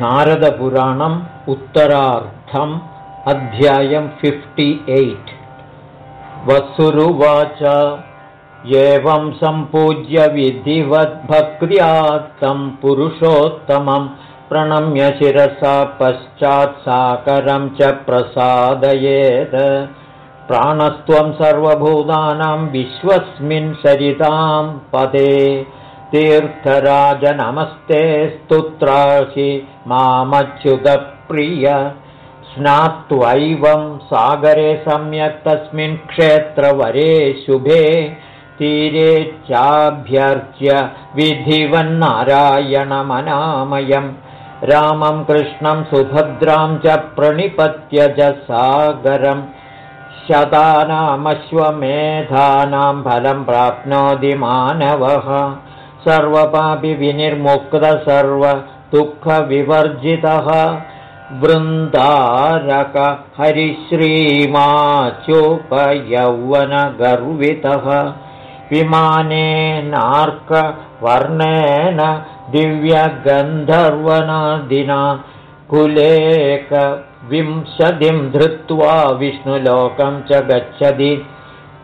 नारदपुराणम् उत्तरार्थम् अध्यायम् fifty eight वसुरुवाच एवं सम्पूज्य विधिवद्भक्त्यात्तं पुरुषोत्तमं प्रणम्य शिरसा पश्चात् साकरं च प्रसादयेत् प्राणस्त्वं सर्वभूतानां विश्वस्मिन् सरितां पदे तीर्थराजनमस्ते स्तुत्रासि मामच्युतप्रिय। स्नात्वैवं सागरे सम्यक् तस्मिन् क्षेत्रवरे शुभे। तीरे चाभ्यर्च्य विधिवन्नारायणमनामयम्। रामं कृष्णं सुभद्रां च प्रणिपत्य च सागरम्। शतानामश्वमेधानां फलं प्राप्नोति मानवः सर्वपापि विनिर्मुक्त सर्वदुःखविवर्जितः वृन्दारकहरिश्रीमाचोपयौवनगर्वितः विमानेनार्कवर्णेन दिव्यगन्धर्वनादिना कुलेकविंशतिं धृत्वा विष्णुलोकं च गच्छति।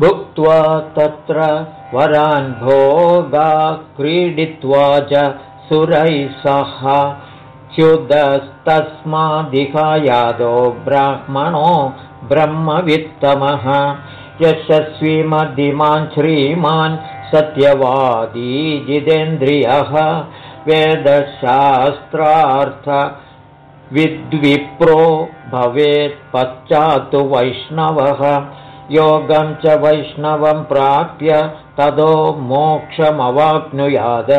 भुक्त्वा तत्र वरान् भोगा क्रीडित्वा च सुरैः सह। च्युदस्तस्मादिहायादो ब्राह्मणो ब्रह्मवित्तमः। यशस्वीमधिमान् श्रीमान् सत्यवादी जितेन्द्रियः। वेदशास्त्रार्थविद्विप्रो भवेत् पश्चात्तु वैष्णवः। योगं च वैष्णवं प्राप्य ततो मोक्षमवाप्नुयाद।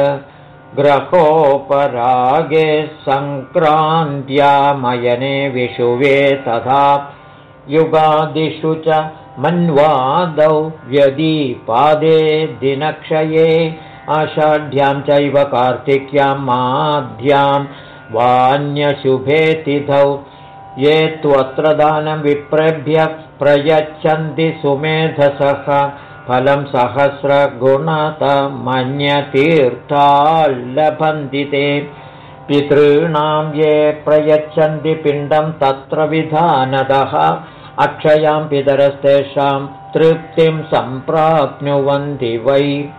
ग्रहोपरागे सङ्क्रान्त्यामयने विषुवे तथा युगादिषु च मन्वादौ व्यदीपादे दिनक्षये आषाढ्यां चैव कार्तिक्यां माध्यां वान्यशुभे तिथौ ये त्वत्र दानं विप्रेभ्यः प्रयच्छन्ति सुमेधसः फलं सहस्रगुणतमन्यतीर्थाल्लभन्ति ते। पितॄणां ये प्रयच्छन्ति पिण्डं तत्र विधानदः अक्षयां पितरस्तेषां तृप्तिं सम्प्राप्नुवन्ति वै।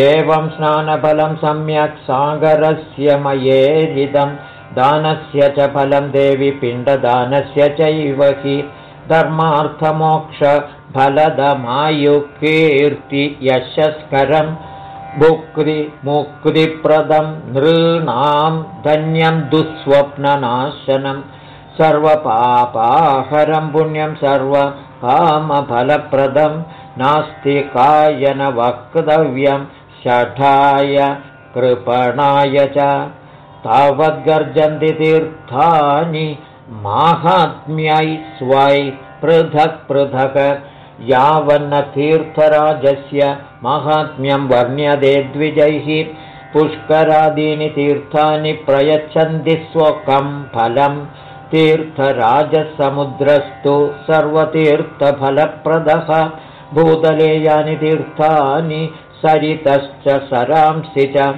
एवं स्नानफलं सम्यक् सागरस्य मयेरिदं दानस्य च फलं देवि पिण्डदानस्य चैव हि। धर्मार्थमोक्ष फलदमायुकीर्ति यशस्करं भुक्तिमुक्तिप्रदं नृणां धन्यं दुःस्वप्ननाशनं सर्वपापाहरं पुण्यं सर्वकामफलप्रदं नास्ति कायन वक्तव्यं षठाय कृपणाय च तावद्गर्जन्ति तीर्थानि माहात्म्यै स्वै पृथक् पृथक् यावन्न तीर्थराजस्य माहात्म्यं वर्ण्यते द्विजैः। पुष्करादीनि तीर्थानि प्रयच्छन्ति स्वकं फलं। तीर्थराजसमुद्रस्तु सर्वतीर्थफलप्रदः। भूतले यानि तीर्थानि सरितश्च सरांसि च।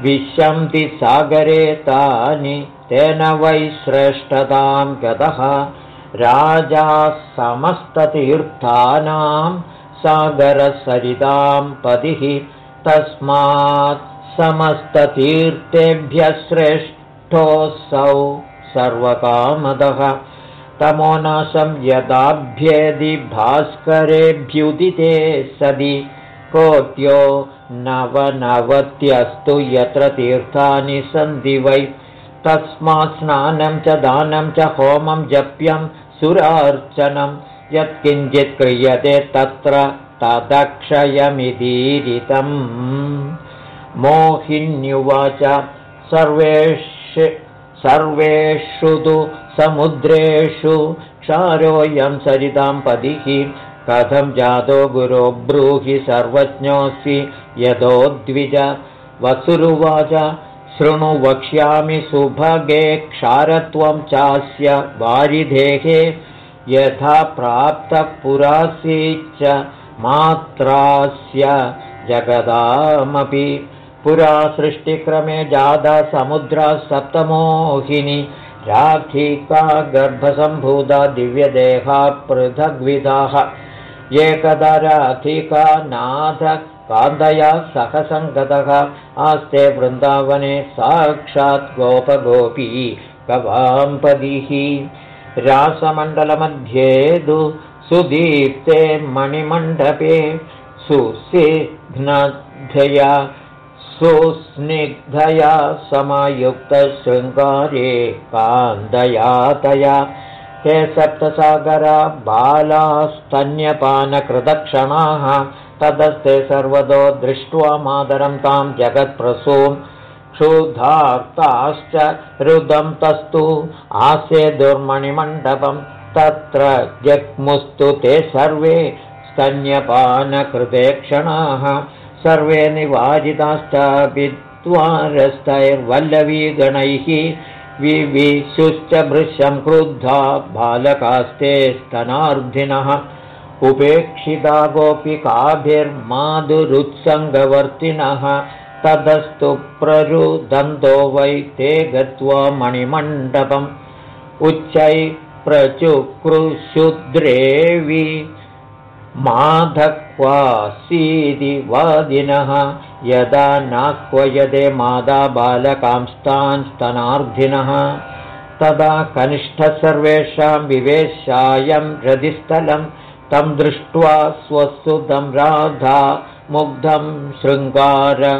विशन्ति सागरे तानि तेन वै श्रेष्ठतां गतः राजा समस्ततीर्थानां सागरसरितां पतिः तस्मात् समस्ततीर्थेभ्यः श्रेष्ठोऽसौ सर्वकामदः। तमोनाशं यदाभ्येदि भास्करेभ्युदिते सदि कोट्यो नवनवत्यस्तु यत्र तीर्थानि सन्ति वै। तस्मात् स्नानं च दानं च होमं जप्यं सुरार्चनं यत्किञ्चित् क्रियते तत्र तदक्षयमिदीरितम्। मोहिन्युवाच सर्वेषु तु समुद्रेषु क्षारोऽयं सरितां पदिः कथं जातो गुरो ब्रूहि सर्वज्ञोऽसि। यतोद्विज वसुरुवाच शृणु वक्ष्यामि सुभगे क्षारत्वं चास्य वारिधेः यथा प्राप्तः पुरासीच्च मात्रास्य जगदामपि। पुरा सृष्टिक्रमे जादा समुद्रा सप्तमोहिनी राखिका गर्भसम्भूता दिव्यदेहा पृथग्विधाः। एकदा राखिका नाथ कान्दया सह सङ्गतः आस्ते वृन्दावने साक्षात् गोपगोपी गवाम्पदिः रासमण्डलमध्ये दु सुदीप्ते मणिमण्डपे सुसिघ्नधया सुस्निग्धया समायुक्तशृङ्गारे कान्दया तया ते सप्तसागरा बालास्तन्यपानकृतक्षणाः तदस्ते सर्वतो दृष्ट्वा मातरं तां जगत्प्रसूं। क्षुधार्ताश्च रुदं तस्तु। आसे दुर्मणिमण्डपं तत्र जग्मुस्तु ते सर्वे स्तन्यपानकृते क्षणाः। सर्वे निवाजिताश्चापि द्वारस्थैर्वल्लवीगणैः विविशुश्च भृशं क्रुद्धा बालकास्ते स्तनार्धिनः उपेक्षिता गोपिकाभिर्माधुरुत्सङ्गवर्तिनः तदस्तु प्ररुदन्तो वै ते गत्वा मणिमण्डपम् उच्चै प्रचुकृशुद्रेवि माधक्वासीति वादिनः यदा नाह्वयदे मादा बालकांस्तान् स्तनार्धिनः। तदा कनिष्ठः सर्वेषां विवेशायं हृदिस्थलम् तं दृष्ट्वा स्वसुतं राधा मुग्धं शृङ्गारभङ्गदं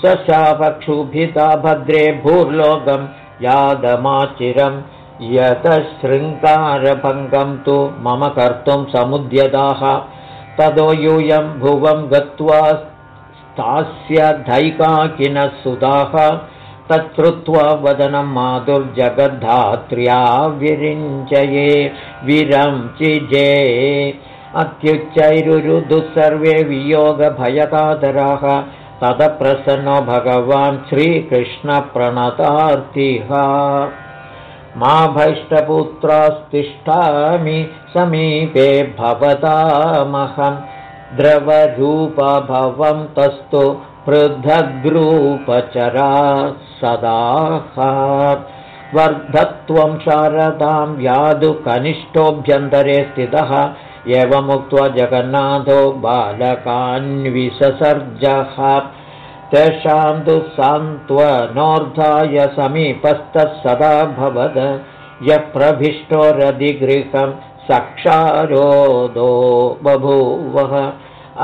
सशापक्षुभिता भद्रे भूर्लोकं यादमाचिरं। यतः शृङ्गारभङ्गं तु मम कर्तुं समुद्यताः ततो यूयं भुवं गत्वा स्थास्य धैकाकिनः सुधाः तच्छ्रुत्वा वदनं माधुर्जगद्धात्र्या विरिञ्चये विरञ्चिजे अत्युच्चैरुरुदुः सर्वे वियोगभयकातराः तदप्रसन्नो भगवान् श्रीकृष्णप्रणतार्तिः। मा भैष्टपुत्रास्तिष्ठामि समीपे भवतामहं। द्रवरूपभवं तस्तु पृथग्रूपचरा सदाः वर्धत्वं शारदां यादु कनिष्ठोऽभ्यन्तरे स्थितः एवमुक्त्वा जगन्नाथो बालकान्विससर्जः तेषां तु सान्त्वनोर्धाय समीपस्थः सदा भवद यप्रभिष्टो रदिगृहं सक्षारोदो बभूवः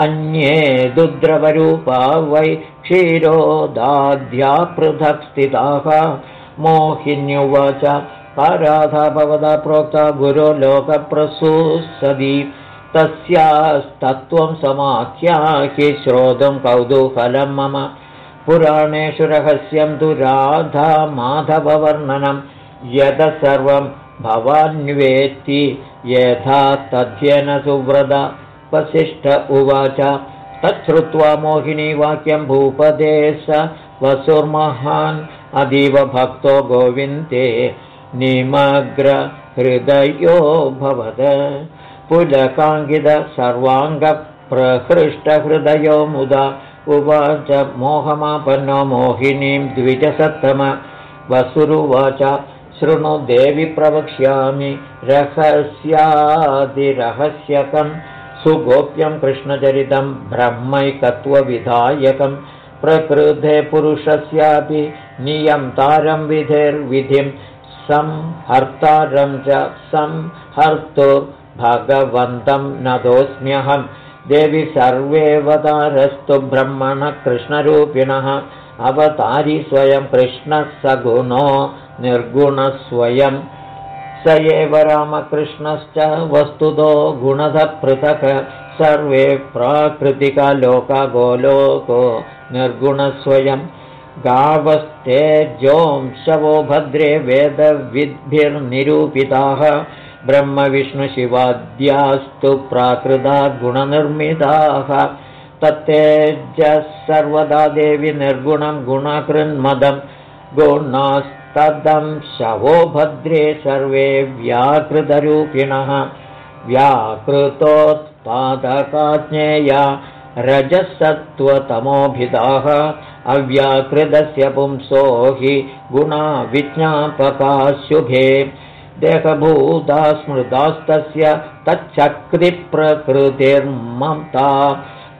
अन्ये दुद्रवरूपा वै क्षीरोदाध्या पृथक् स्थिताः मोहिन्युवाच पराधा भवदा प्रोक्ता गुरो लोकप्रसूसदी तस्यास्तत्त्वं समाख्याहि श्रोतुं कौतूहलं मम। पुराणेषु रहस्यं तु राधा माधववर्णनं यद सर्वं भवान्वेत्ति यथा तथ्येन सुव्रत वसिष्ठ उवाच। तच्छ्रुत्वा मोहिनीवाक्यं भूपदे स वसुर्महान् अतीव भक्तो गोविन्दे निमग्रहृदयो भवद। पुलकाङ्गिद सर्वाङ्गप्रहृष्टहृदयो मुदा उवाच मोहमापन्नो मोहिनीं द्विजसत्तम। वसुरुवाच शृणु देवि प्रवक्ष्यामि रहस्यादिरहस्यकम् सुगोप्यं कृष्णचरितं ब्रह्मैकत्वविधायकं प्रकृते पुरुषस्यापि नियन्तारं विधिर्विधिं संहर्तारं च संहर्तुर्भगवन्तं नतोऽस्म्यहं। देवि सर्वेऽवतारस्तु ब्रह्मणः कृष्णरूपिणः। अवतारि स्वयं कृष्णः सगुणो निर्गुणस्वयं स एव रामकृष्णश्च वस्तुतो गुणधः पृथक्। सर्वे प्राकृतिकलोकगोलोको निर्गुणस्वयं गावस्तेजोंशवो भद्रे वेदविद्भिर्निरूपिताः। ब्रह्मविष्णुशिवाद्यास्तु प्राकृता गुणनिर्मिताः। तत्तेजः सर्वदा देवि निर्गुणं गुणकृन्मदं। गुणास् तदं शवो भद्रे सर्वे व्याकृतरूपिणः। व्याकृतोत्पादकाज्ञेया रजसत्त्वतमोभिदाः अव्याकृतस्य पुंसो हि गुणा विज्ञापकाशुभे देहभूता स्मृतास्तस्य तच्चक्रिप्रकृतिर्मता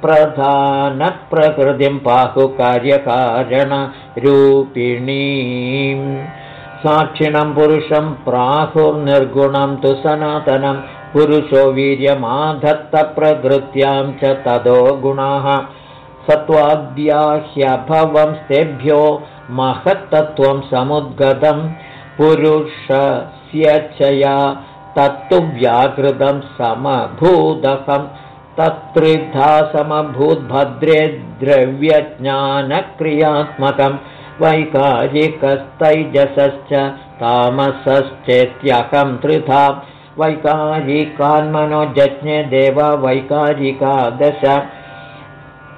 प्रधानप्रकृतिं पाहुकार्यकारणरूपिणीम् साक्षिणं पुरुषं प्राहुर्निर्गुणं तु सनातनं पुरुषो वीर्यमाधत्तप्रकृत्यां च तदो गुणाः। सत्त्वाद्याह्यभवं तेभ्यो महत्तत्त्वं समुद्गतं पुरुषस्य चया तत्तु व्याकृतं समभूदकम् तत्त्रिधा समभूद्भद्रे द्रव्यज्ञानक्रियात्मकं वैकारिकस्तैजसश्च तामसश्चेत्यकं त्रिधा वैकारिकान्मनो जज्ञे देव वैकारिका दश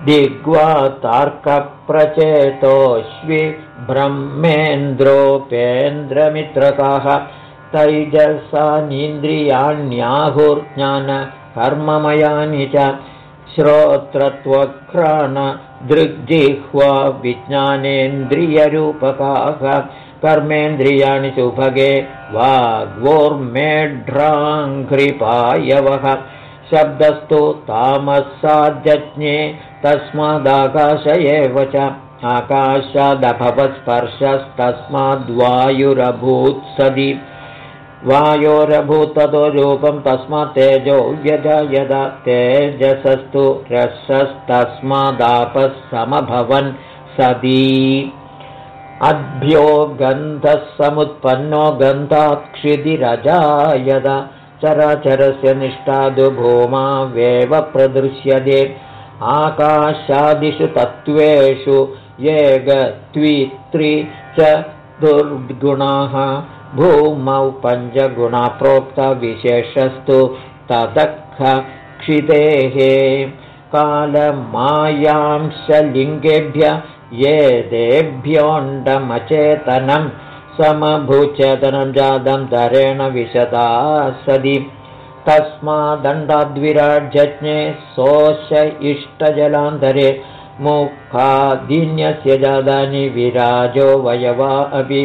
दिग्वा तार्कप्रचेतोऽश्वि ब्रह्मेन्द्रोपेन्द्रमित्रकाः तैजसानीन्द्रियाण्याहुर्ज्ञान कर्ममयानि च श्रोत्रत्वघ्राणदृग्जिह्वा विज्ञानेन्द्रियरूपकाः कर्मेन्द्रियाणि सुभगे वाग्वोर्मेढ्राङ्घ्रिपायवः। शब्दस्तु तामसाज्ञे तस्मादाकाश एव च आकाशादभवत्स्पर्शस्तस्माद्वायुरभूत्सदि वायोरभूततो रूपं तस्मात् तेजो यदा यदा तेजसस्तु रसस्तस्मादापः समभवन् सदी। अद्भ्यो गन्धः समुत्पन्नो गन्धात् क्षिदिरजा यदा चराचरस्य निष्ठादु भूमावेव प्रदृश्यते। आकाशादिषु तत्त्वेषु ये गत्वित्रि च दुर्गुणाः भूमौ पञ्चगुणाप्रोक्तविशेषस्तु तदख क्षितेः कालमायांशलिङ्गेभ्य ये देभ्योऽण्डमचेतनं समभूचेतनं जातं दरेण विशदा सदि तस्मादण्डाद्विराज्ञे सोष इष्टजलान्तरे मुखादीन्यस्य जातानि विराजो वयवा अपि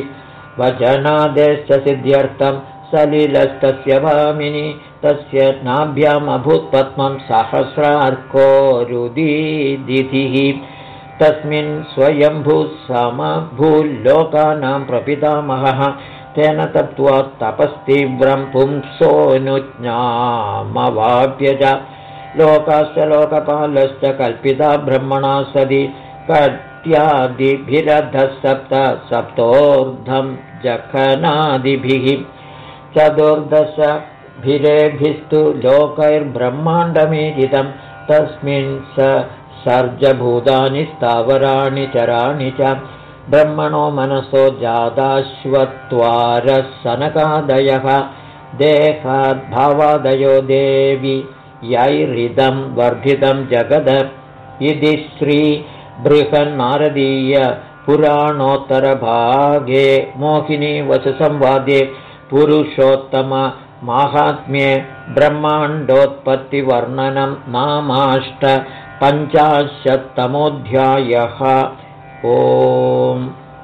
वचनादेश्च सिद्ध्यर्थं सलिलस्तस्य भामिनि तस्य नाभ्यामभूत्पद्मं सहस्रार्कोरुदीदितिः। तस्मिन् स्वयम्भूसमभूल्लोकानां प्रपितामहः तेन तत्त्वा तपस्तीव्रं पुंसोऽनुज्ञामवाप्य च लोकाश्च लोकपालश्च कल्पिता ब्रह्मणा सदि कत्यादिभिरधः सप्त सप्तोर्धम् जखनादिभिः चतुर्दशभिरेभिस्तु लोकैर्ब्रह्माण्डमीरितं तस्मिन् स सर्जभूतानि स्थावराणि चराणि च ब्रह्मणो मनसो जाताश्वत्वारः सनकादयः देहाद्भावादयो देवि यैरिदं वर्धितं जगद। इति श्रीबृहन्नारदीय पुराणोत्तरभागे मोहिनी वसुसंवादे पुरुषोत्तममाहात्म्ये ब्रह्माण्डोत्पत्तिवर्णनं नामाष्ट पञ्चाशत्तमोऽध्यायः। ओम्